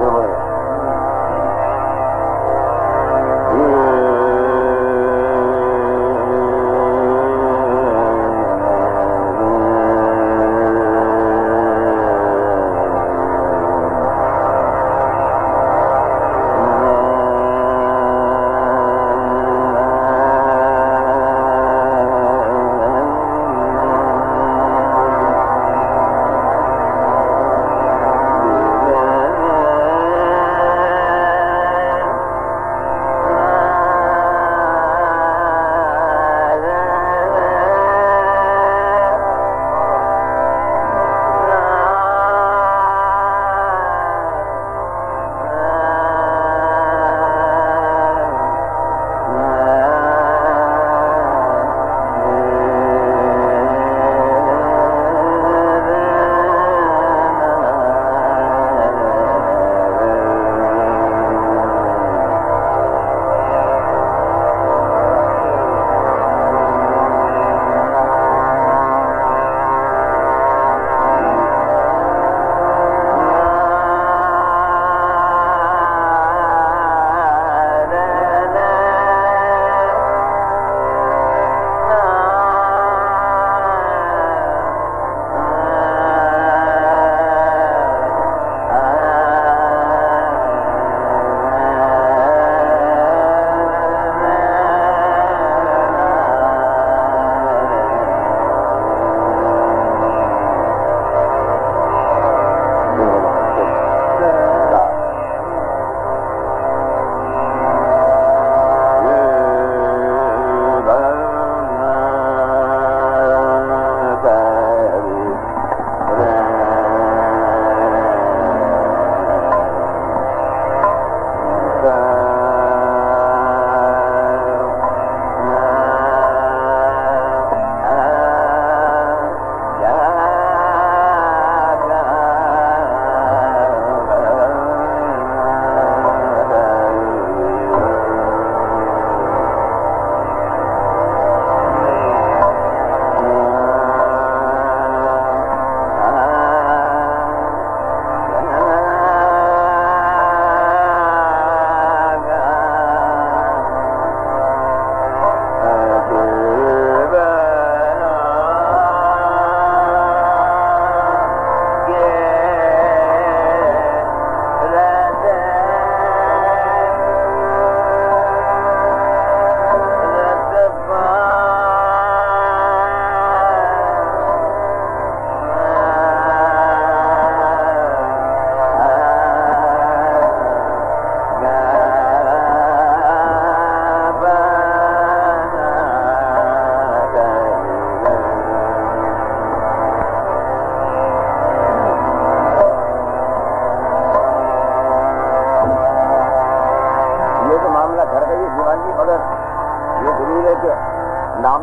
Gillette.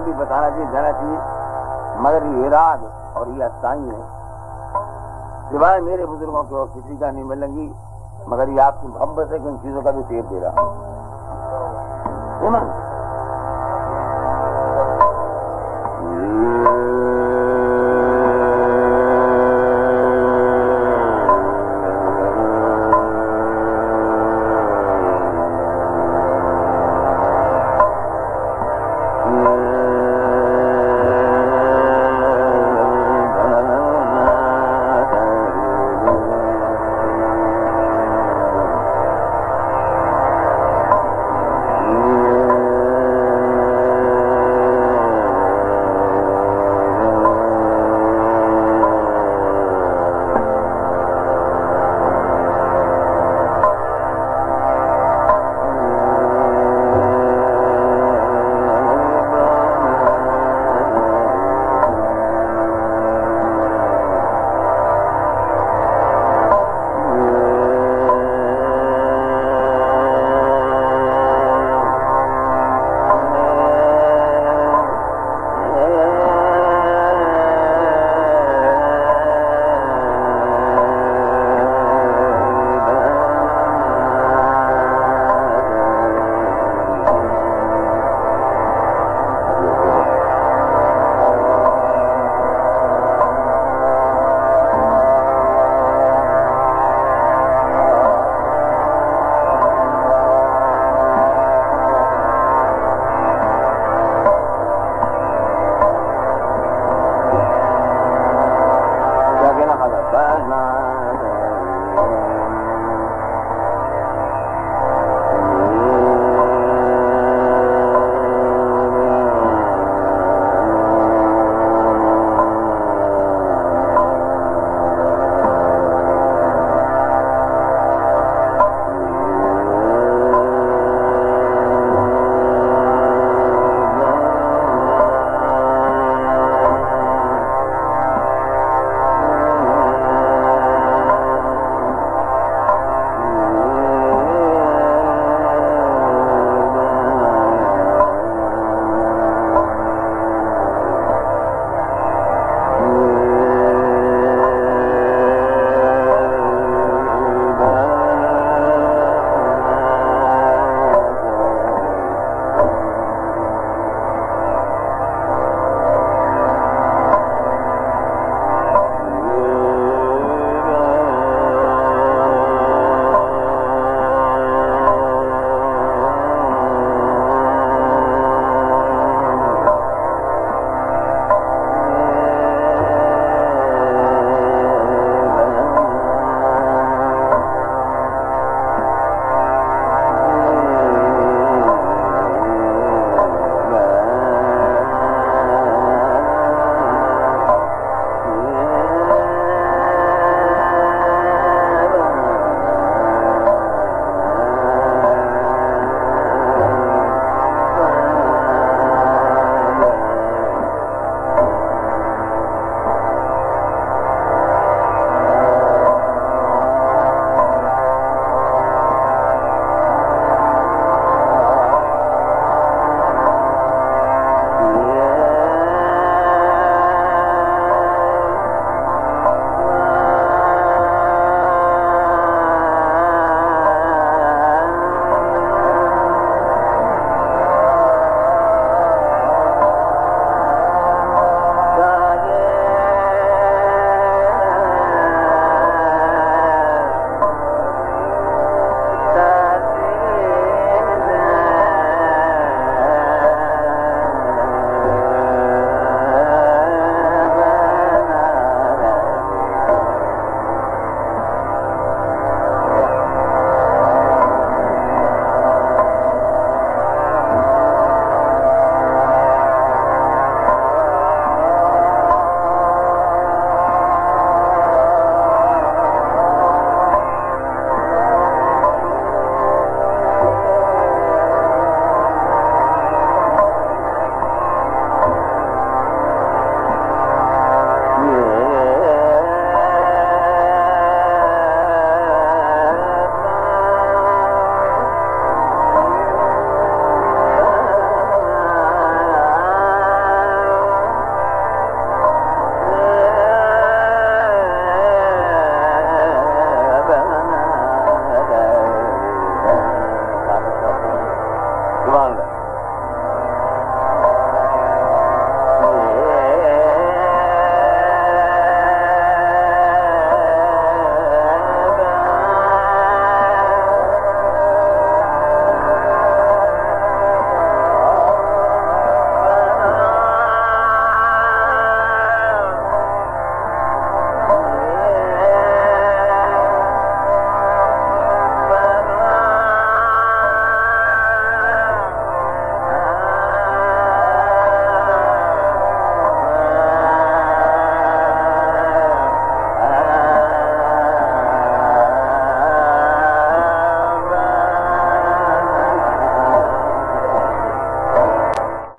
भी बताना चाहिए, जाना चाहिए। मगर ये राग और ये अस्थाई है। सिवाय मेरे बुज़ुर्गों को और किसी का नहीं मिलेंगी, मगर ये आपकी मोहब्बत है कि उन चीज़ों का भी सेब दे रहा हूँ।